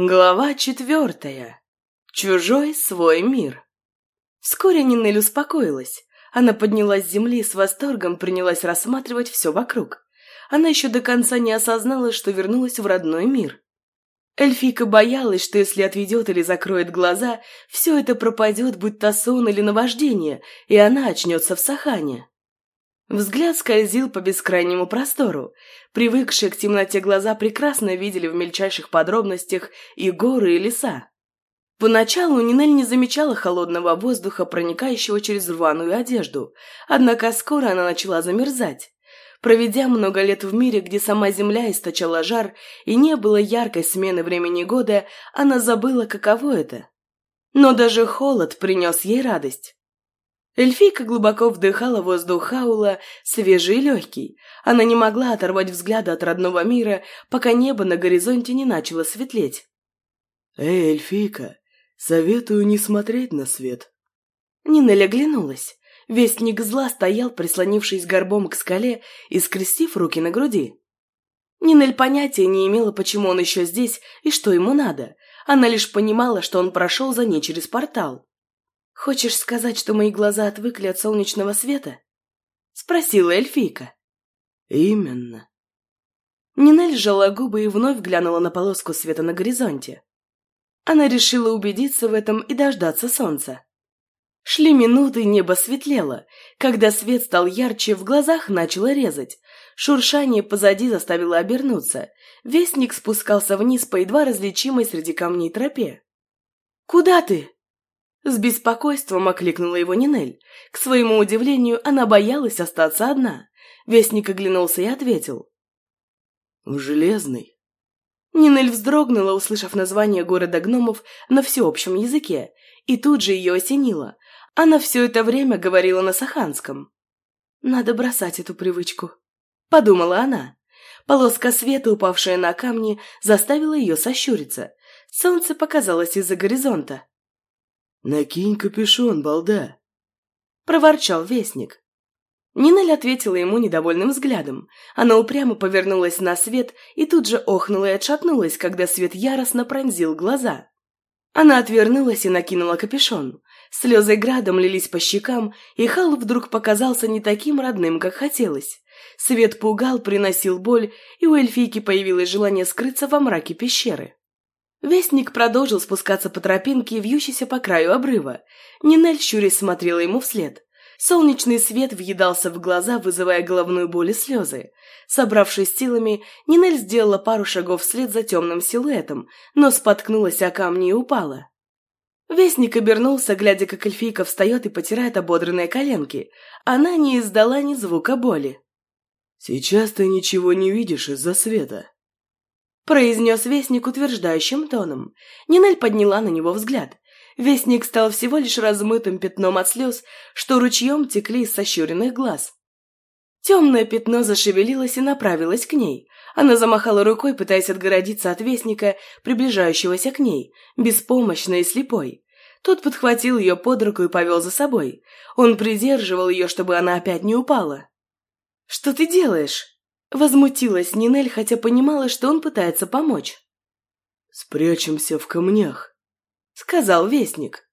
Глава четвертая. Чужой свой мир. Вскоре Нинель успокоилась. Она поднялась с земли и с восторгом принялась рассматривать все вокруг. Она еще до конца не осознала, что вернулась в родной мир. Эльфийка боялась, что если отведет или закроет глаза, все это пропадет, будь то сон или наваждение, и она очнется в Сахане. Взгляд скользил по бескрайнему простору. Привыкшие к темноте глаза прекрасно видели в мельчайших подробностях и горы, и леса. Поначалу Нинель не замечала холодного воздуха, проникающего через рваную одежду, однако скоро она начала замерзать. Проведя много лет в мире, где сама земля источала жар и не было яркой смены времени года, она забыла, каково это. Но даже холод принес ей радость. Эльфийка глубоко вдыхала воздух Хаула, свежий и легкий. Она не могла оторвать взгляда от родного мира, пока небо на горизонте не начало светлеть. «Эй, эльфийка, советую не смотреть на свет». Нинель оглянулась. Вестник зла стоял, прислонившись горбом к скале и скрестив руки на груди. Нинель понятия не имела, почему он еще здесь и что ему надо. Она лишь понимала, что он прошел за ней через портал. «Хочешь сказать, что мои глаза отвыкли от солнечного света?» — спросила эльфийка. «Именно». Нинель сжала губы и вновь глянула на полоску света на горизонте. Она решила убедиться в этом и дождаться солнца. Шли минуты, небо светлело. Когда свет стал ярче, в глазах начало резать. Шуршание позади заставило обернуться. Вестник спускался вниз по едва различимой среди камней тропе. «Куда ты?» С беспокойством окликнула его Нинель. К своему удивлению, она боялась остаться одна. Вестник оглянулся и ответил. «В Железный». Нинель вздрогнула, услышав название города гномов на всеобщем языке, и тут же ее осенило. Она все это время говорила на саханском. «Надо бросать эту привычку», — подумала она. Полоска света, упавшая на камни, заставила ее сощуриться. Солнце показалось из-за горизонта. «Накинь капюшон, балда!» — проворчал вестник. Нинель ответила ему недовольным взглядом. Она упрямо повернулась на свет и тут же охнула и отшатнулась, когда свет яростно пронзил глаза. Она отвернулась и накинула капюшон. Слезы градом лились по щекам, и Хал вдруг показался не таким родным, как хотелось. Свет пугал, приносил боль, и у эльфийки появилось желание скрыться во мраке пещеры. Вестник продолжил спускаться по тропинке, вьющейся по краю обрыва. Нинель щурясь смотрела ему вслед. Солнечный свет въедался в глаза, вызывая головную боль и слезы. Собравшись силами, Нинель сделала пару шагов вслед за темным силуэтом, но споткнулась о камни и упала. Вестник обернулся, глядя, как эльфийка встает и потирает ободранные коленки. Она не издала ни звука боли. «Сейчас ты ничего не видишь из-за света», произнес Вестник утверждающим тоном. Нинель подняла на него взгляд. Вестник стал всего лишь размытым пятном от слез, что ручьем текли из сощуренных глаз. Темное пятно зашевелилось и направилось к ней. Она замахала рукой, пытаясь отгородиться от Вестника, приближающегося к ней, беспомощной и слепой. Тот подхватил ее под руку и повел за собой. Он придерживал ее, чтобы она опять не упала. «Что ты делаешь?» Возмутилась Нинель, хотя понимала, что он пытается помочь. «Спрячемся в камнях», — сказал Вестник.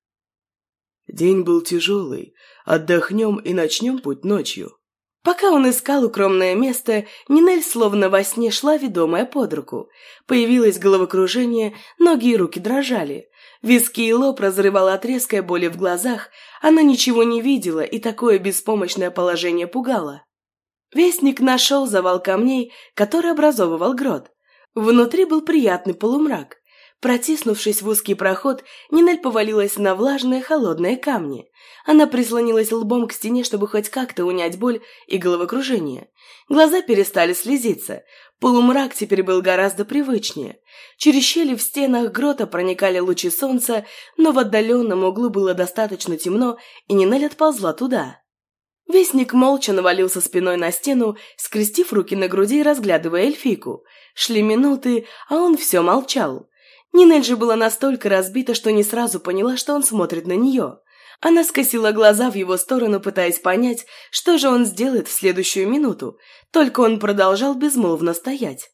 «День был тяжелый. Отдохнем и начнем путь ночью». Пока он искал укромное место, Нинель словно во сне шла, ведомая под руку. Появилось головокружение, ноги и руки дрожали. Виски и лоб разрывало от резкой боли в глазах, она ничего не видела, и такое беспомощное положение пугало. Вестник нашел завал камней, который образовывал грот. Внутри был приятный полумрак. Протиснувшись в узкий проход, Нинель повалилась на влажные холодные камни. Она прислонилась лбом к стене, чтобы хоть как-то унять боль и головокружение. Глаза перестали слезиться. Полумрак теперь был гораздо привычнее. Через щели в стенах грота проникали лучи солнца, но в отдаленном углу было достаточно темно, и Нинель отползла туда. Вестник молча навалился спиной на стену, скрестив руки на груди и разглядывая эльфийку. Шли минуты, а он все молчал. Нинель же была настолько разбита, что не сразу поняла, что он смотрит на нее. Она скосила глаза в его сторону, пытаясь понять, что же он сделает в следующую минуту, только он продолжал безмолвно стоять.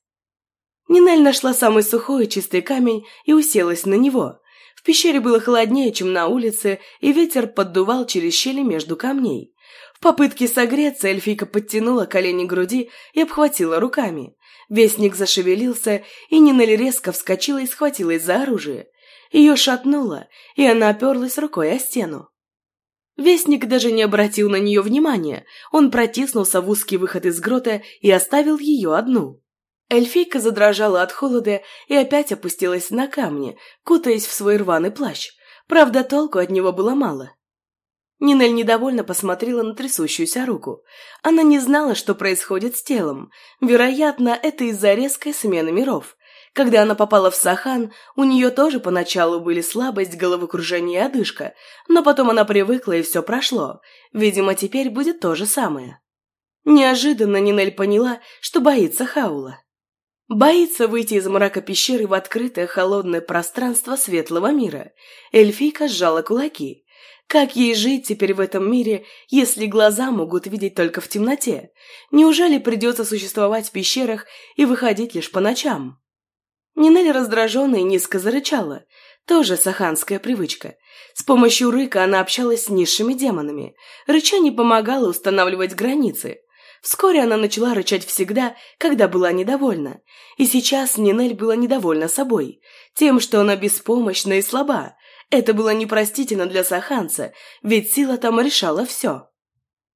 Нинель нашла самый сухой и чистый камень и уселась на него. В пещере было холоднее, чем на улице, и ветер поддувал через щели между камней. Попытке согреться эльфийка подтянула колени к груди и обхватила руками. Вестник зашевелился, и Нинель резко вскочила и схватилась за оружие. Ее шатнуло, и она оперлась рукой о стену. Вестник даже не обратил на нее внимания, он протиснулся в узкий выход из грота и оставил ее одну. Эльфийка задрожала от холода и опять опустилась на камни, кутаясь в свой рваный плащ. Правда, толку от него было мало. Нинель недовольно посмотрела на трясущуюся руку. Она не знала, что происходит с телом. Вероятно, это из-за резкой смены миров. Когда она попала в Сахан, у нее тоже поначалу были слабость, головокружение и одышка, но потом она привыкла и все прошло. Видимо, теперь будет то же самое. Неожиданно Нинель поняла, что боится Хаула. Боится выйти из мрака пещеры в открытое холодное пространство светлого мира. Эльфийка сжала кулаки. Как ей жить теперь в этом мире, если глаза могут видеть только в темноте? Неужели придется существовать в пещерах и выходить лишь по ночам? Нинель раздраженно и низко зарычала. Тоже саханская привычка. С помощью рыка она общалась с низшими демонами. Рычание помогало устанавливать границы. Вскоре она начала рычать всегда, когда была недовольна. И сейчас Нинель была недовольна собой. Тем, что она беспомощна и слаба. Это было непростительно для саханца, ведь сила там решала все.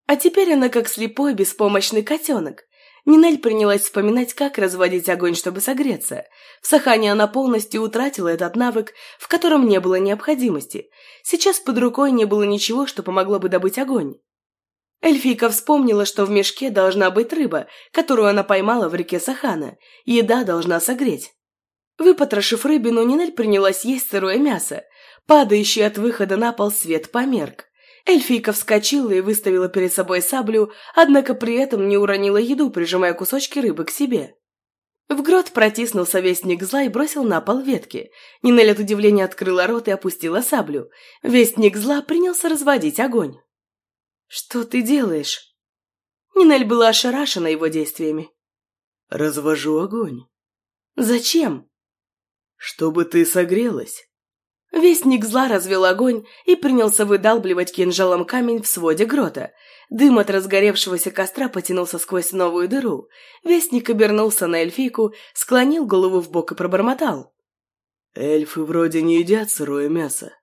А теперь она как слепой беспомощный котенок. Нинель принялась вспоминать, как разводить огонь, чтобы согреться. В Сахане она полностью утратила этот навык, в котором не было необходимости. Сейчас под рукой не было ничего, что помогло бы добыть огонь. Эльфийка вспомнила, что в мешке должна быть рыба, которую она поймала в реке Сахана. Еда должна согреть. Выпотрошив рыбину, Нинель принялась есть сырое мясо. Падающий от выхода на пол свет померк. Эльфийка вскочила и выставила перед собой саблю, однако при этом не уронила еду, прижимая кусочки рыбы к себе. В грот протиснулся вестник зла и бросил на пол ветки. Нинель от удивления открыла рот и опустила саблю. Вестник зла принялся разводить огонь. «Что ты делаешь?» Нинель была ошарашена его действиями. «Развожу огонь». «Зачем?» «Чтобы ты согрелась». Вестник зла развел огонь и принялся выдалбливать кинжалом камень в своде грота. Дым от разгоревшегося костра потянулся сквозь новую дыру. Вестник обернулся на эльфийку, склонил голову в бок и пробормотал. «Эльфы вроде не едят сырое мясо».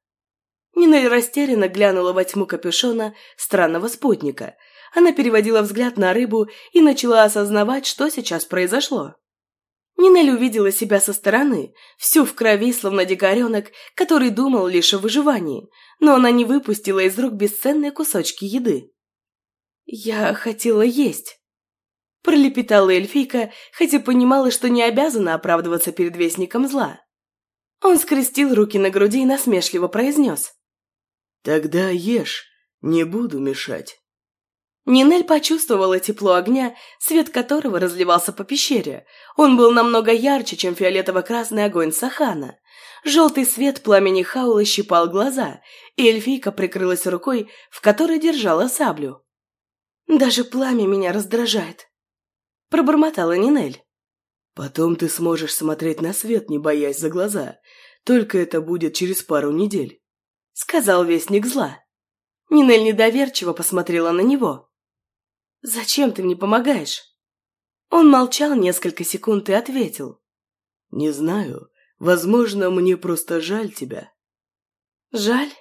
Нина растерянно глянула во тьму капюшона странного спутника. Она переводила взгляд на рыбу и начала осознавать, что сейчас произошло. Нинель увидела себя со стороны, всю в крови, словно дикаренок, который думал лишь о выживании, но она не выпустила из рук бесценные кусочки еды. «Я хотела есть», – пролепетала эльфийка, хотя понимала, что не обязана оправдываться перед вестником зла. Он скрестил руки на груди и насмешливо произнес. «Тогда ешь, не буду мешать». Нинель почувствовала тепло огня, свет которого разливался по пещере. Он был намного ярче, чем фиолетово-красный огонь Сахана. Желтый свет пламени Хаула щипал глаза, и эльфийка прикрылась рукой, в которой держала саблю. «Даже пламя меня раздражает», — пробормотала Нинель. «Потом ты сможешь смотреть на свет, не боясь за глаза. Только это будет через пару недель», — сказал Вестник Зла. Нинель недоверчиво посмотрела на него. «Зачем ты мне помогаешь?» Он молчал несколько секунд и ответил. «Не знаю. Возможно, мне просто жаль тебя». «Жаль?»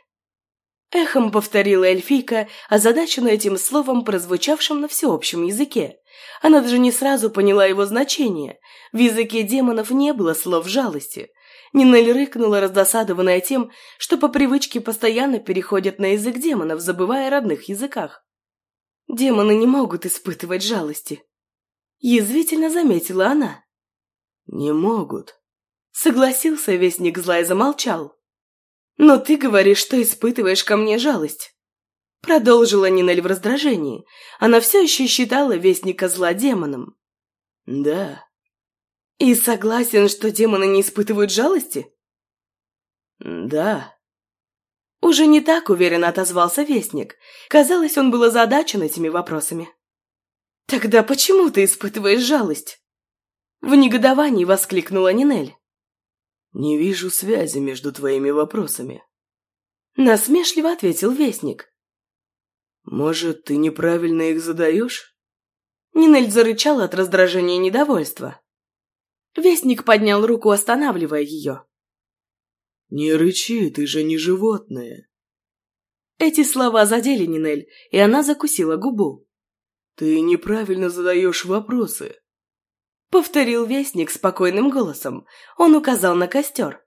Эхом повторила эльфийка, озадаченная этим словом, прозвучавшим на всеобщем языке. Она даже не сразу поняла его значение. В языке демонов не было слов жалости. Нинель рыкнула, раздосадованная тем, что по привычке постоянно переходят на язык демонов, забывая о родных языках. Демоны не могут испытывать жалости. Язвительно заметила она. Не могут. Согласился вестник зла и замолчал. Но ты говоришь, что испытываешь ко мне жалость. Продолжила Нинель в раздражении. Она все еще считала вестника зла демоном. Да. И согласен, что демоны не испытывают жалости? Да. Уже не так уверенно отозвался Вестник. Казалось, он был озадачен этими вопросами. «Тогда почему ты испытываешь жалость?» В негодовании воскликнула Нинель. «Не вижу связи между твоими вопросами». Насмешливо ответил Вестник. «Может, ты неправильно их задаешь?» Нинель зарычала от раздражения и недовольства. Вестник поднял руку, останавливая ее. «Не рычи, ты же не животное!» Эти слова задели Нинель, и она закусила губу. «Ты неправильно задаешь вопросы», — повторил Вестник спокойным голосом. Он указал на костер.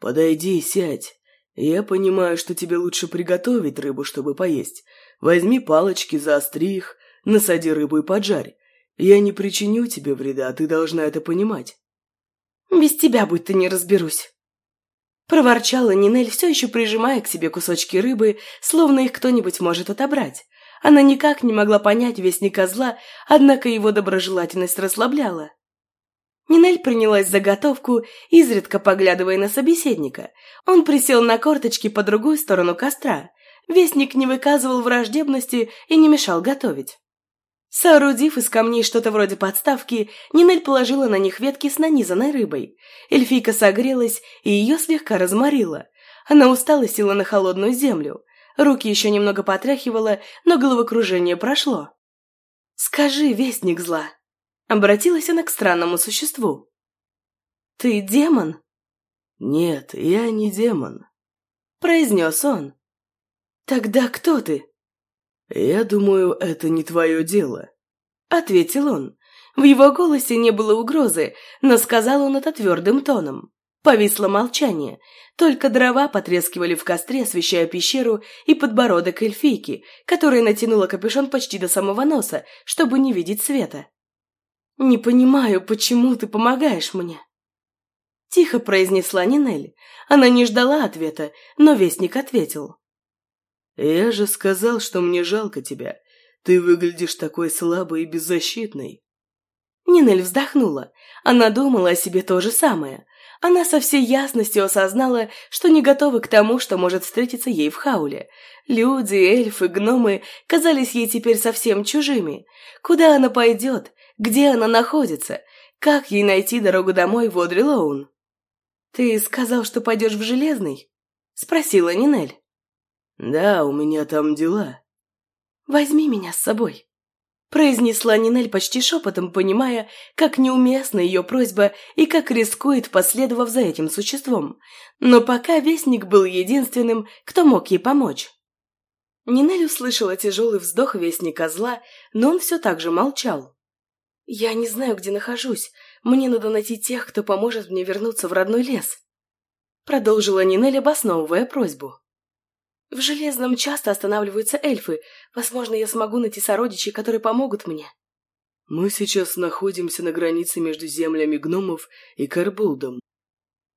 «Подойди, сядь. Я понимаю, что тебе лучше приготовить рыбу, чтобы поесть. Возьми палочки, заостри их, насади рыбу и поджарь. Я не причиню тебе вреда, ты должна это понимать». «Без тебя будто не разберусь». Проворчала Нинель, все еще прижимая к себе кусочки рыбы, словно их кто-нибудь может отобрать. Она никак не могла понять вестника зла, однако его доброжелательность расслабляла. Нинель принялась за готовку, изредка поглядывая на собеседника. Он присел на корточки по другую сторону костра. Вестник не выказывал враждебности и не мешал готовить. Соорудив из камней что-то вроде подставки, Нинель положила на них ветки с нанизанной рыбой. Эльфийка согрелась и ее слегка разморила. Она устала села на холодную землю. Руки еще немного потряхивала, но головокружение прошло. «Скажи, вестник зла!» Обратилась она к странному существу. «Ты демон?» «Нет, я не демон», — произнес он. «Тогда кто ты?» «Я думаю, это не твое дело», — ответил он. В его голосе не было угрозы, но сказал он это твердым тоном. Повисло молчание. Только дрова потрескивали в костре, освещая пещеру и подбородок эльфийки, которая натянула капюшон почти до самого носа, чтобы не видеть света. «Не понимаю, почему ты помогаешь мне?» Тихо произнесла Нинель. Она не ждала ответа, но вестник ответил. «Я же сказал, что мне жалко тебя. Ты выглядишь такой слабой и беззащитной». Нинель вздохнула. Она думала о себе то же самое. Она со всей ясностью осознала, что не готова к тому, что может встретиться ей в хауле. Люди, эльфы, гномы казались ей теперь совсем чужими. Куда она пойдет? Где она находится? Как ей найти дорогу домой в Одри «Ты сказал, что пойдешь в Железный?» — спросила Нинель. «Да, у меня там дела». «Возьми меня с собой», — произнесла Нинель почти шепотом, понимая, как неуместна ее просьба и как рискует, последовав за этим существом. Но пока Вестник был единственным, кто мог ей помочь. Нинель услышала тяжелый вздох Вестника зла, но он все так же молчал. «Я не знаю, где нахожусь. Мне надо найти тех, кто поможет мне вернуться в родной лес», — продолжила Нинель, обосновывая просьбу. В Железном часто останавливаются эльфы. Возможно, я смогу найти сородичей, которые помогут мне. Мы сейчас находимся на границе между землями гномов и Карбулдом.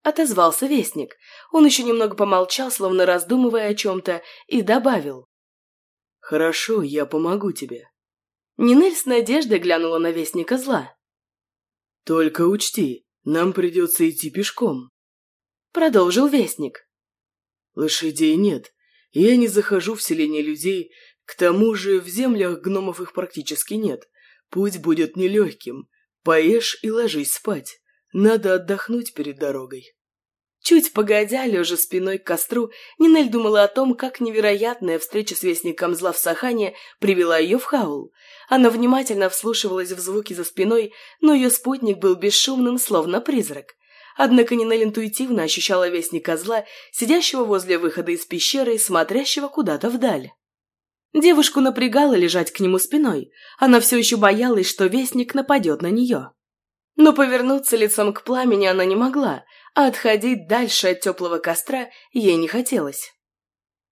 Отозвался вестник. Он еще немного помолчал, словно раздумывая о чем-то, и добавил. Хорошо, я помогу тебе. Нинель с надеждой глянула на вестника зла. Только учти, нам придется идти пешком. Продолжил вестник. Лошадей нет, я не захожу в селение людей, к тому же в землях гномов их практически нет. Путь будет нелегким. Поешь и ложись спать. Надо отдохнуть перед дорогой. Чуть погодя, лежа спиной к костру, Нинель думала о том, как невероятная встреча с Вестником Зла в Сахане привела ее в хаул. Она внимательно вслушивалась в звуки за спиной, но ее спутник был бесшумным, словно призрак. Однако Нинель интуитивно ощущала вестника зла, сидящего возле выхода из пещеры и смотрящего куда-то вдаль. Девушку напрягало лежать к нему спиной. Она все еще боялась, что вестник нападет на нее. Но повернуться лицом к пламени она не могла, а отходить дальше от теплого костра ей не хотелось.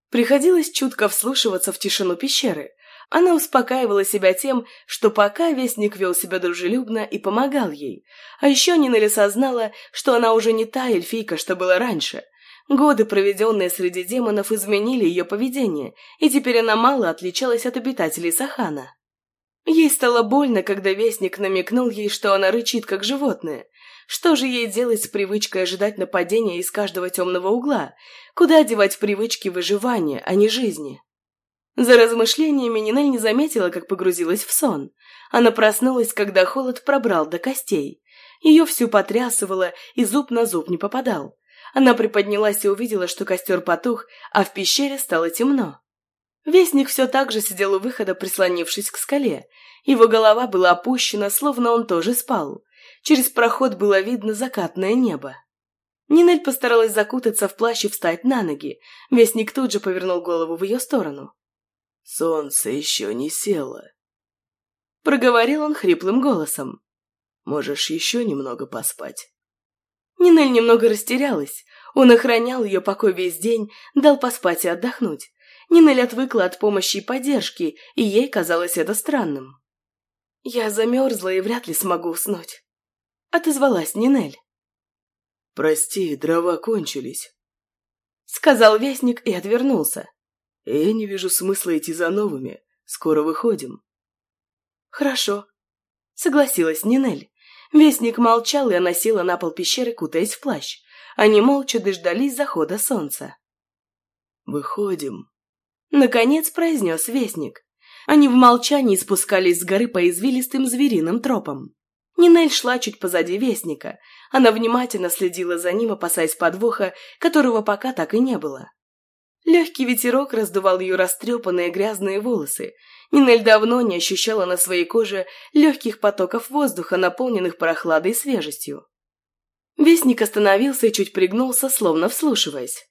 Приходилось чутко вслушиваться в тишину пещеры, она успокаивала себя тем, что пока Вестник вел себя дружелюбно и помогал ей. А еще Нинель осознала, что она уже не та эльфийка, что была раньше. Годы, проведенные среди демонов, изменили ее поведение, и теперь она мало отличалась от обитателей Сахана. Ей стало больно, когда Вестник намекнул ей, что она рычит, как животное. Что же ей делать с привычкой ожидать нападения из каждого темного угла? Куда девать привычки выживания, а не жизни? За размышлениями Нинель не заметила, как погрузилась в сон. Она проснулась, когда холод пробрал до костей. Ее всю потрясывало, и зуб на зуб не попадал. Она приподнялась и увидела, что костер потух, а в пещере стало темно. Вестник все так же сидел у выхода, прислонившись к скале. Его голова была опущена, словно он тоже спал. Через проход было видно закатное небо. Нинель постаралась закутаться в плащ и встать на ноги. Вестник тут же повернул голову в ее сторону. «Солнце еще не село», — проговорил он хриплым голосом. «Можешь еще немного поспать». Нинель немного растерялась. Он охранял ее покой весь день, дал поспать и отдохнуть. Нинель отвыкла от помощи и поддержки, и ей казалось это странным. «Я замерзла и вряд ли смогу уснуть», — отозвалась Нинель. «Прости, дрова кончились», — сказал вестник и отвернулся. «Я не вижу смысла идти за новыми. Скоро выходим». «Хорошо», — согласилась Нинель. Вестник молчал, и она села на пол пещеры, кутаясь в плащ. Они молча дождались захода солнца. «Выходим», — наконец произнес Вестник. Они в молчании спускались с горы по извилистым звериным тропам. Нинель шла чуть позади Вестника. Она внимательно следила за ним, опасаясь подвоха, которого пока так и не было. Легкий ветерок раздувал ее растрепанные грязные волосы. Нинель давно не ощущала на своей коже легких потоков воздуха, наполненных прохладой и свежестью. Вестник остановился и чуть пригнулся, словно вслушиваясь.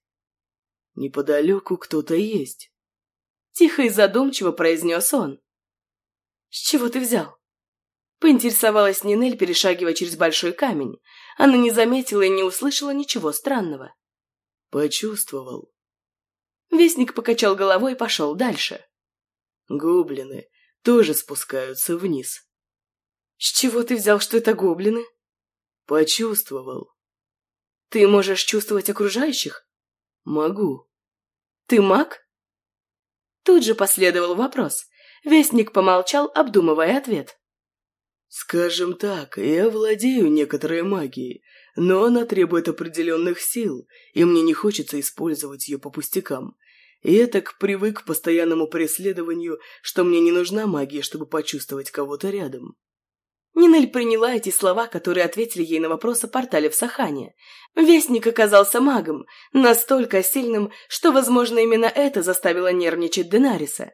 «Неподалеку кто-то есть», — тихо и задумчиво произнес он. «С чего ты взял?» Поинтересовалась Нинель, перешагивая через большой камень. Она не заметила и не услышала ничего странного. «Почувствовал». Вестник покачал головой и пошел дальше. «Гоблины тоже спускаются вниз». «С чего ты взял, что это гоблины?» «Почувствовал». «Ты можешь чувствовать окружающих?» «Могу». «Ты маг?» Тут же последовал вопрос. Вестник помолчал, обдумывая ответ. Скажем так, я владею некоторой магией, но она требует определенных сил, и мне не хочется использовать ее по пустякам. Я так привык к постоянному преследованию, что мне не нужна магия, чтобы почувствовать кого-то рядом. Нинель приняла эти слова, которые ответили ей на вопрос о портале в Сахане. Вестник оказался магом, настолько сильным, что, возможно, именно это заставило нервничать Денариса.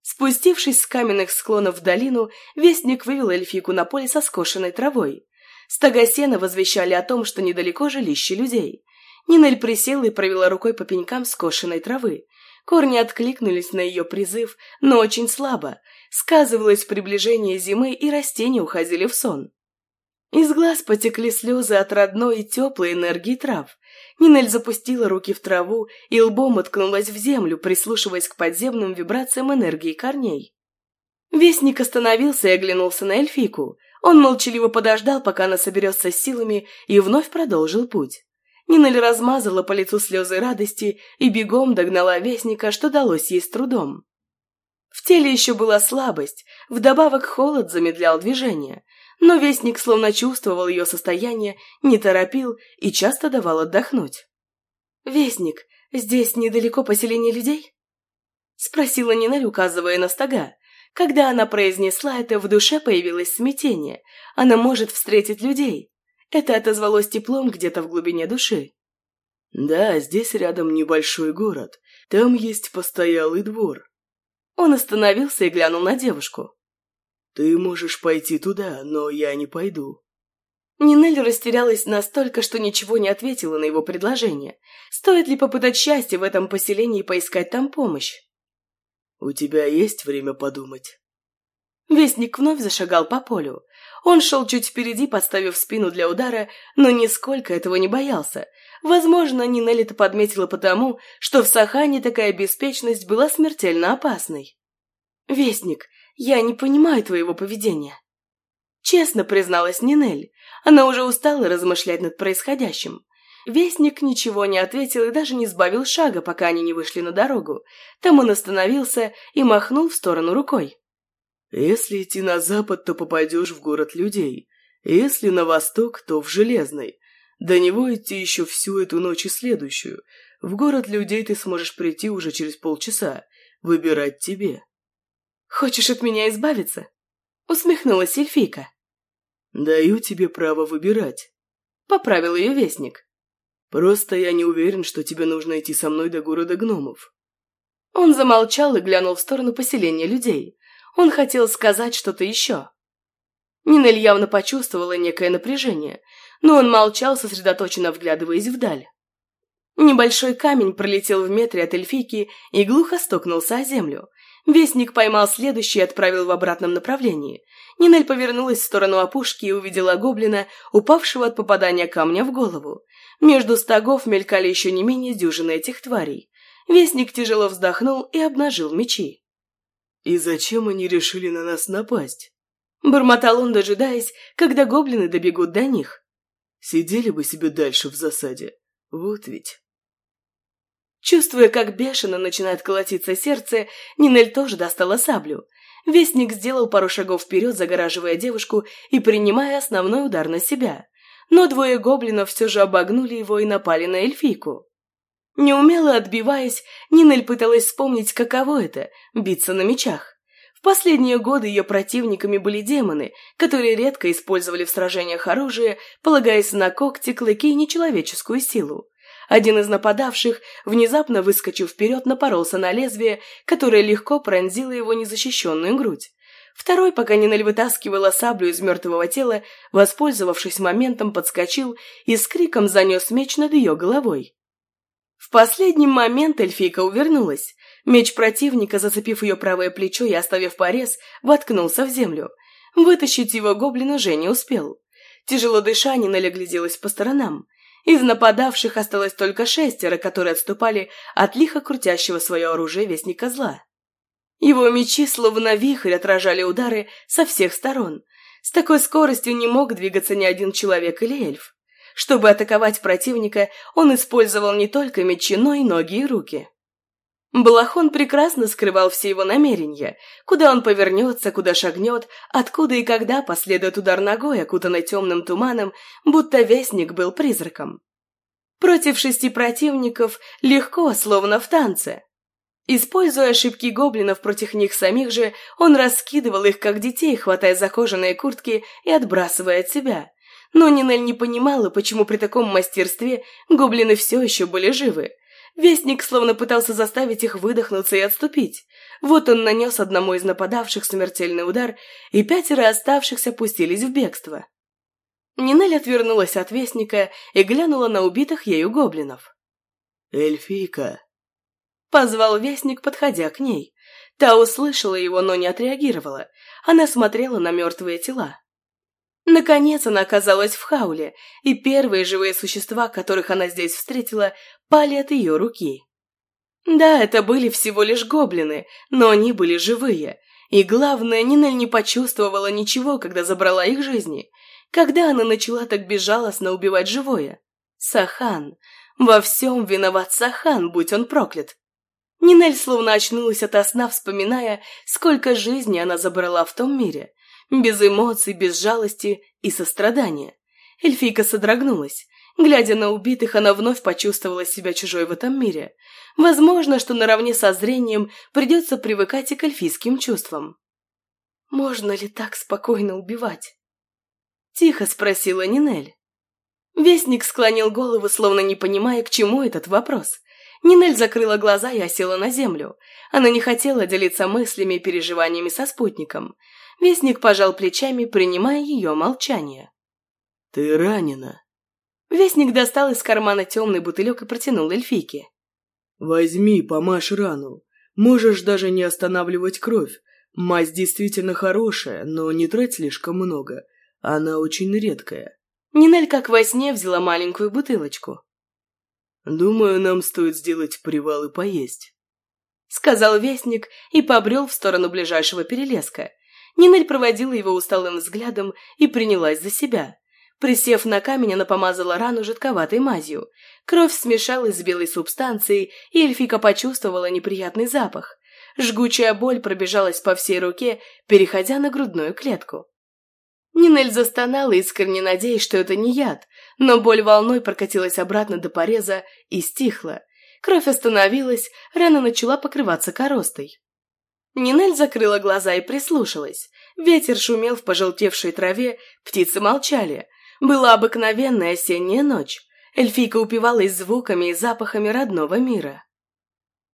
Спустившись с каменных склонов в долину, вестник вывел эльфику на поле со скошенной травой. Стога сена возвещали о том, что недалеко жилище людей. Нинель присела и провела рукой по пенькам скошенной травы. Корни откликнулись на ее призыв, но очень слабо. Сказывалось приближение зимы, и растения уходили в сон. Из глаз потекли слезы от родной и теплой энергии трав. Нинель запустила руки в траву и лбом уткнулась в землю, прислушиваясь к подземным вибрациям энергии корней. Вестник остановился и оглянулся на эльфику. Он молчаливо подождал, пока она соберется с силами, и вновь продолжил путь. Нинель размазала по лицу слезы радости и бегом догнала Вестника, что далось ей с трудом. В теле еще была слабость, вдобавок холод замедлял движение, но Вестник словно чувствовал ее состояние, не торопил и часто давал отдохнуть. «Вестник, здесь недалеко поселение людей?» Спросила Нинель, указывая на стога. Когда она произнесла это, в душе появилось смятение. Она может встретить людей. Это отозвалось теплом где-то в глубине души. «Да, здесь рядом небольшой город. Там есть постоялый двор». Он остановился и глянул на девушку. «Ты можешь пойти туда, но я не пойду». Нинель растерялась настолько, что ничего не ответила на его предложение. Стоит ли попытать счастье в этом поселении и поискать там помощь? «У тебя есть время подумать?» Вестник вновь зашагал по полю. Он шел чуть впереди, подставив спину для удара, но нисколько этого не боялся. Возможно, Нинель это подметила потому, что в Сахане такая беспечность была смертельно опасной. «Вестник, я не понимаю твоего поведения». Честно призналась Нинель. Она уже устала размышлять над происходящим. Вестник ничего не ответил и даже не сбавил шага, пока они не вышли на дорогу. Там он остановился и махнул в сторону рукой. «Если идти на запад, то попадешь в город людей. Если на восток, то в Железный. До него идти еще всю эту ночь и следующую. В город людей ты сможешь прийти уже через полчаса. Выбирать тебе». «Хочешь от меня избавиться?» Усмехнулась эльфийка. Даю тебе право выбирать. Поправил ее вестник. Просто я не уверен, что тебе нужно идти со мной до города гномов. Он замолчал и глянул в сторону поселения людей. Он хотел сказать что-то еще. Нинель явно почувствовала некое напряжение, но он молчал, сосредоточенно вглядываясь вдаль. Небольшой камень пролетел в метре от эльфийки и глухо стукнулся о землю. Вестник поймал следующий и отправил в обратном направлении. Нинель повернулась в сторону опушки и увидела гоблина, упавшего от попадания камня в голову. Между стогов мелькали еще не менее дюжины этих тварей. Вестник тяжело вздохнул и обнажил мечи. «И зачем они решили на нас напасть?» Бормотал он, дожидаясь, когда гоблины добегут до них. «Сидели бы себе дальше в засаде. Вот ведь...» Чувствуя, как бешено начинает колотиться сердце, Нинель тоже достала саблю. Вестник сделал пару шагов вперед, загораживая девушку и принимая основной удар на себя. Но двое гоблинов все же обогнули его и напали на эльфийку. Неумело отбиваясь, Нинель пыталась вспомнить, каково это – биться на мечах. В последние годы ее противниками были демоны, которые редко использовали в сражениях оружие, полагаясь на когти, клыки и нечеловеческую силу. Один из нападавших, внезапно выскочив вперед, напоролся на лезвие, которое легко пронзило его незащищенную грудь. Второй, пока Нинель вытаскивала саблю из мертвого тела, воспользовавшись моментом, подскочил и с криком занес меч над ее головой. В последний момент эльфийка увернулась. Меч противника, зацепив ее правое плечо и оставив порез, воткнулся в землю. Вытащить его гоблин уже не успел. Тяжело дыша, Нинель огляделась по сторонам. Из нападавших осталось только шестеро, которые отступали от лихо крутящего свое оружие вестника зла. Его мечи, словно вихрь, отражали удары со всех сторон. С такой скоростью не мог двигаться ни один человек или эльф. Чтобы атаковать противника, он использовал не только мечи, но и ноги и руки. Балахон прекрасно скрывал все его намерения, куда он повернется, куда шагнет, откуда и когда последует удар ногой, окутанной темным туманом, будто вестник был призраком. Против шести противников легко, словно в танце. Используя ошибки гоблинов против них самих же, он раскидывал их, как детей, хватая за кожаные куртки и отбрасывая от себя. Но Нинель не понимала, почему при таком мастерстве гоблины все еще были живы. Вестник словно пытался заставить их выдохнуться и отступить. Вот он нанес одному из нападавших смертельный удар, и пятеро оставшихся пустились в бегство. Нинель отвернулась от Вестника и глянула на убитых ею гоблинов. «Эльфийка!» Позвал Вестник, подходя к ней. Та услышала его, но не отреагировала. Она смотрела на мертвые тела. Наконец она оказалась в хауле, и первые живые существа, которых она здесь встретила, пали от ее руки. Да, это были всего лишь гоблины, но они были живые. И главное, Нинель не почувствовала ничего, когда забрала их жизни. Когда она начала так безжалостно убивать живое? Сахан. Во всем виноват Сахан, будь он проклят. Нинель словно очнулась ото сна, вспоминая, сколько жизней она забрала в том мире. Без эмоций, без жалости и сострадания. Эльфийка содрогнулась. Глядя на убитых, она вновь почувствовала себя чужой в этом мире. Возможно, что наравне со зрением придется привыкать и к эльфийским чувствам. «Можно ли так спокойно убивать?» Тихо спросила Нинель. Вестник склонил голову, словно не понимая, к чему этот вопрос. Нинель закрыла глаза и осела на землю. Она не хотела делиться мыслями и переживаниями со спутником. Вестник пожал плечами, принимая ее молчание. «Ты ранена». Вестник достал из кармана темный бутылек и протянул эльфийке. «Возьми, помажь рану. Можешь даже не останавливать кровь. Мазь действительно хорошая, но не трать слишком много. Она очень редкая». Нинель как во сне взяла маленькую бутылочку. «Думаю, нам стоит сделать привал и поесть», — сказал Вестник и побрел в сторону ближайшего перелеска. Нинель проводила его усталым взглядом и принялась за себя. Присев на камень, она помазала рану жидковатой мазью. Кровь смешалась с белой субстанцией, и эльфика почувствовала неприятный запах. Жгучая боль пробежалась по всей руке, переходя на грудную клетку. Нинель застонала, искренне надеясь, что это не яд, но боль волной прокатилась обратно до пореза и стихла. Кровь остановилась, рана начала покрываться коростой. Нинель закрыла глаза и прислушалась. Ветер шумел в пожелтевшей траве, птицы молчали. Была обыкновенная осенняя ночь. Эльфийка упивалась звуками и запахами родного мира.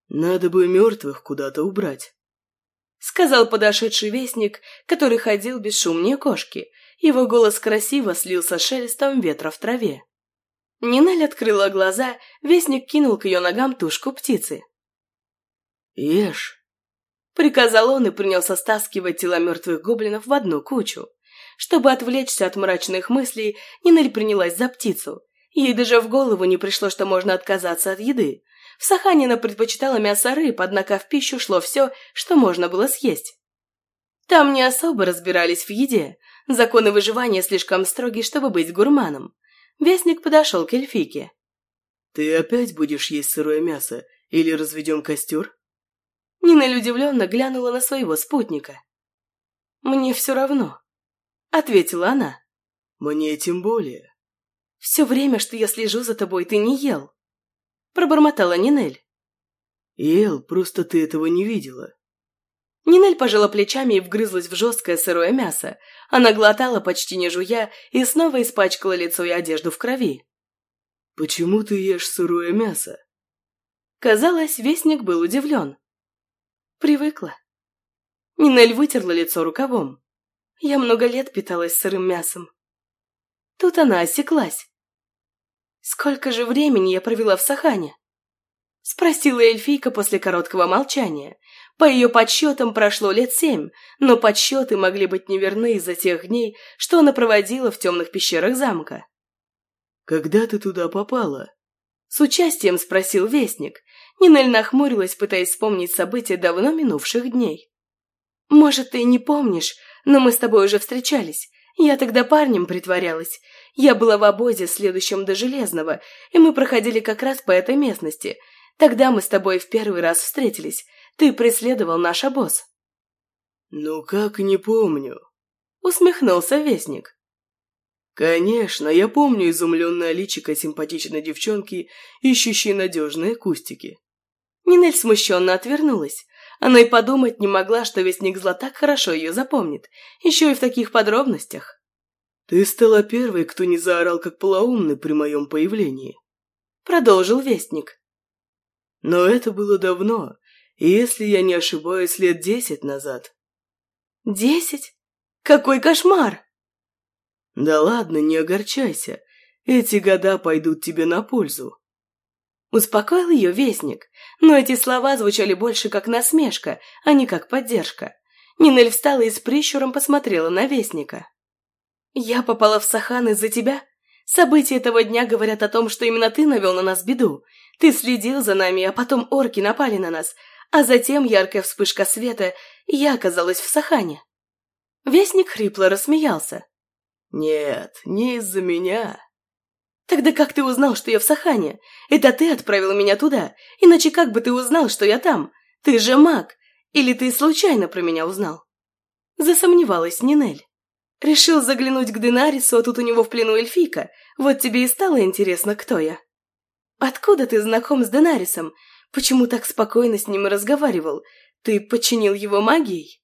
«Надо бы мертвых куда-то убрать», — сказал подошедший вестник, который ходил бесшумнее кошки. Его голос красиво слился шелестом ветра в траве. Нинель открыла глаза, вестник кинул к ее ногам тушку птицы. «Ешь», — приказал он и принялся стаскивать тела мертвых гоблинов в одну кучу. Чтобы отвлечься от мрачных мыслей, Нинель принялась за птицу. Ей даже в голову не пришло, что можно отказаться от еды. В Сахане она предпочитала мясо рыб, однако в пищу шло все, что можно было съесть. Там не особо разбирались в еде. Законы выживания слишком строги, чтобы быть гурманом. Вестник подошел к эльфике. «Ты опять будешь есть сырое мясо? Или разведем костер?» Нина удивленно глянула на своего спутника. «Мне все равно», — ответила она. «Мне тем более». «Все время, что я слежу за тобой, ты не ел», — пробормотала Нинель. «Ел, просто ты этого не видела». Нинель пожала плечами и вгрызлась в жесткое сырое мясо. Она глотала, почти не жуя, и снова испачкала лицо и одежду в крови. «Почему ты ешь сырое мясо?» Казалось, вестник был удивлен. Привыкла. Нинель вытерла лицо рукавом. Я много лет питалась сырым мясом. Тут она осеклась. «Сколько же времени я провела в Сахане?» Спросила эльфийка после короткого молчания. По ее подсчетам прошло лет семь, но подсчеты могли быть неверны из-за тех дней, что она проводила в темных пещерах замка. «Когда ты туда попала?» С участием спросил Вестник. Нинель нахмурилась, пытаясь вспомнить события давно минувших дней. «Может, ты и не помнишь, но мы с тобой уже встречались. Я тогда парнем притворялась. Я была в обозе, следующем до Железного, и мы проходили как раз по этой местности. Тогда мы с тобой в первый раз встретились. Ты преследовал наш обоз». «Ну как не помню?» — усмехнулся Вестник. «Конечно, я помню изумленное личико симпатичной девчонки, ищущей надежные кустики». Нинель смущенно отвернулась. Она и подумать не могла, что Вестник зла так хорошо ее запомнит, еще и в таких подробностях. «Ты стала первой, кто не заорал как полоумный при моем появлении», — продолжил Вестник. «Но это было давно, и если я не ошибаюсь, лет десять назад». «Десять? Какой кошмар!» «Да ладно, не огорчайся. Эти года пойдут тебе на пользу». Успокоил ее вестник, но эти слова звучали больше как насмешка, а не как поддержка. Нинель встала и с прищуром посмотрела на вестника. «Я попала в Сахан из-за тебя? События этого дня говорят о том, что именно ты навел на нас беду. Ты следил за нами, а потом орки напали на нас, а затем яркая вспышка света, и я оказалась в Сахане». Вестник хрипло рассмеялся. «Нет, не из-за меня». «Тогда как ты узнал, что я в Сахане? Это ты отправил меня туда. Иначе как бы ты узнал, что я там? Ты же маг. Или ты случайно про меня узнал?» Засомневалась Нинель. Решил заглянуть к Денарису, а тут у него в плену эльфийка. Вот тебе и стало интересно, кто я. Откуда ты знаком с Денарисом? Почему так спокойно с ним разговаривал? Ты подчинил его магией?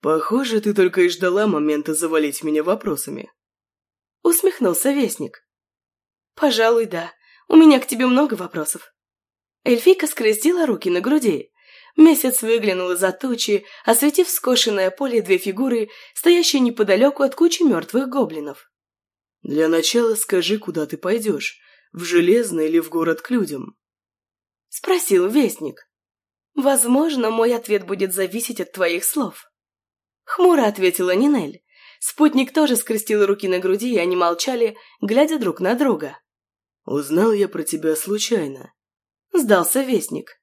«Похоже, ты только и ждала момента завалить меня вопросами». Усмехнулся Вестник. «Пожалуй, да. У меня к тебе много вопросов». Эльфийка скрестила руки на груди. Месяц выглянул из-за тучи, осветив скошенное поле две фигуры, стоящие неподалеку от кучи мертвых гоблинов. «Для начала скажи, куда ты пойдешь, в Железный или в город к людям?» Спросил Вестник. «Возможно, мой ответ будет зависеть от твоих слов». Хмуро ответила Нинель. Спутник тоже скрестил руки на груди, и они молчали, глядя друг на друга. «Узнал я про тебя случайно», — сдался Вестник.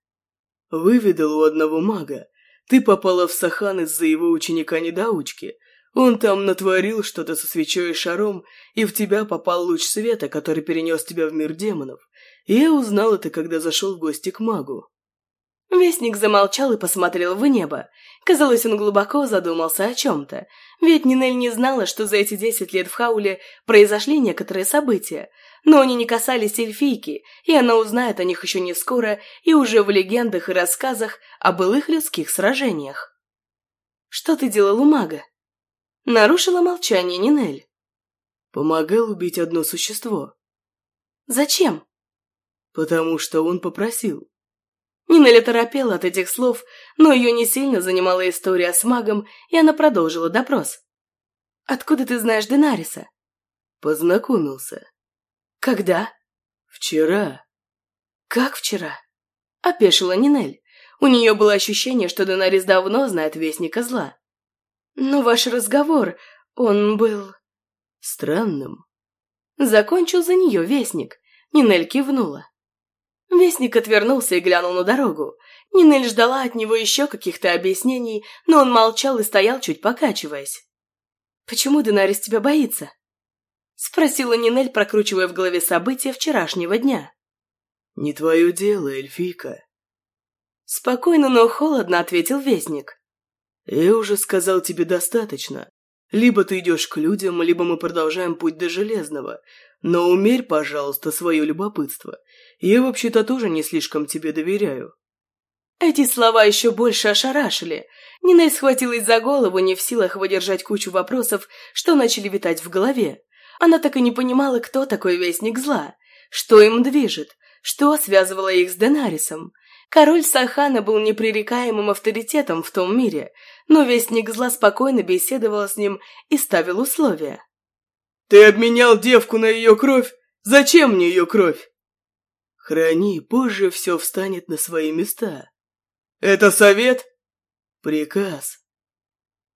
«Выведал у одного мага. Ты попала в Сахан из-за его ученика-недоучки. Он там натворил что-то со свечой и шаром, и в тебя попал луч света, который перенес тебя в мир демонов. Я узнал это, когда зашел в гости к магу. Вестник замолчал и посмотрел в небо. Казалось, он глубоко задумался о чем-то. Ведь Нинель не знала, что за эти десять лет в Хауле произошли некоторые события. Но они не касались эльфийки, и она узнает о них еще не скоро и уже в легендах и рассказах о былых людских сражениях. «Что ты делал у мага?» Нарушила молчание Нинель. Помогал убить одно существо. Зачем? Потому что он попросил. Нинель торопела от этих слов, но ее не сильно занимала история с магом, и она продолжила допрос. «Откуда ты знаешь Денариса?» «Познакомился». «Когда?» «Вчера». «Как вчера?» – опешила Нинель. У нее было ощущение, что Денарис давно знает Вестника Зла. «Но ваш разговор, он был...» «Странным». Закончил за нее Вестник. Нинель кивнула. Вестник отвернулся и глянул на дорогу. Нинель ждала от него еще каких-то объяснений, но он молчал и стоял, чуть покачиваясь. «Почему Денарис тебя боится?» Спросила Нинель, прокручивая в голове события вчерашнего дня. «Не твое дело, эльфийка». Спокойно, но холодно ответил Вестник. «Я уже сказал тебе достаточно. Либо ты идешь к людям, либо мы продолжаем путь до Железного. Но умерь, пожалуйста, свое любопытство. Я вообще-то тоже не слишком тебе доверяю». Эти слова еще больше ошарашили. Нина схватилась за голову, не в силах выдержать кучу вопросов, что начали витать в голове. Она так и не понимала, кто такой Вестник Зла, что им движет, что связывало их с Денарисом. Король Сахана был непререкаемым авторитетом в том мире, но Вестник Зла спокойно беседовал с ним и ставил условия. «Ты обменял девку на ее кровь? Зачем мне ее кровь?» «Храни, позже все встанет на свои места». «Это совет?» «Приказ».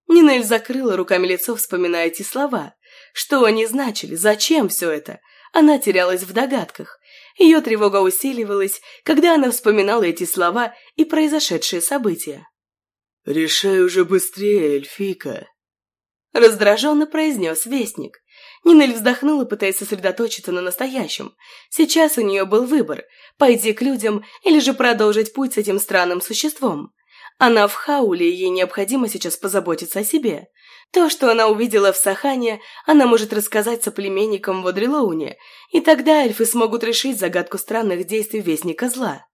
Нинель закрыла руками лицо, вспоминая эти слова. Что они значили? Зачем все это? Она терялась в догадках. Ее тревога усиливалась, когда она вспоминала эти слова и произошедшие события. «Решай уже быстрее, эльфийка!» Раздраженно произнес Вестник. Нинель вздохнула, пытаясь сосредоточиться на настоящем. Сейчас у нее был выбор – пойти к людям или же продолжить путь с этим странным существом. Она в хауле, и ей необходимо сейчас позаботиться о себе. То, что она увидела в Сахане, она может рассказать соплеменникам в Одрилоуне, и тогда эльфы смогут решить загадку странных действий Вестника Зла.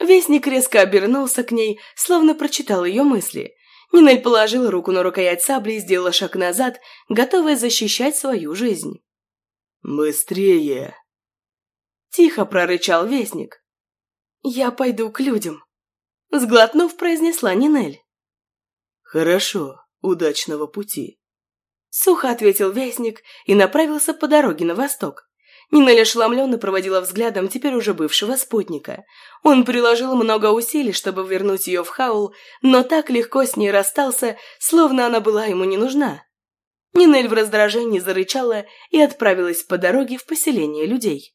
Вестник резко обернулся к ней, словно прочитал ее мысли. Нинель положила руку на рукоять сабли и сделала шаг назад, готовая защищать свою жизнь. «Быстрее!» Тихо прорычал Вестник. «Я пойду к людям», — сглотнув, произнесла Нинель. «Хорошо, удачного пути», — сухо ответил Вестник и направился по дороге на восток. Нинель ошеломленно проводила взглядом теперь уже бывшего спутника. Он приложил много усилий, чтобы вернуть ее в Хаул, но так легко с ней расстался, словно она была ему не нужна. Нинель в раздражении зарычала и отправилась по дороге в поселение людей.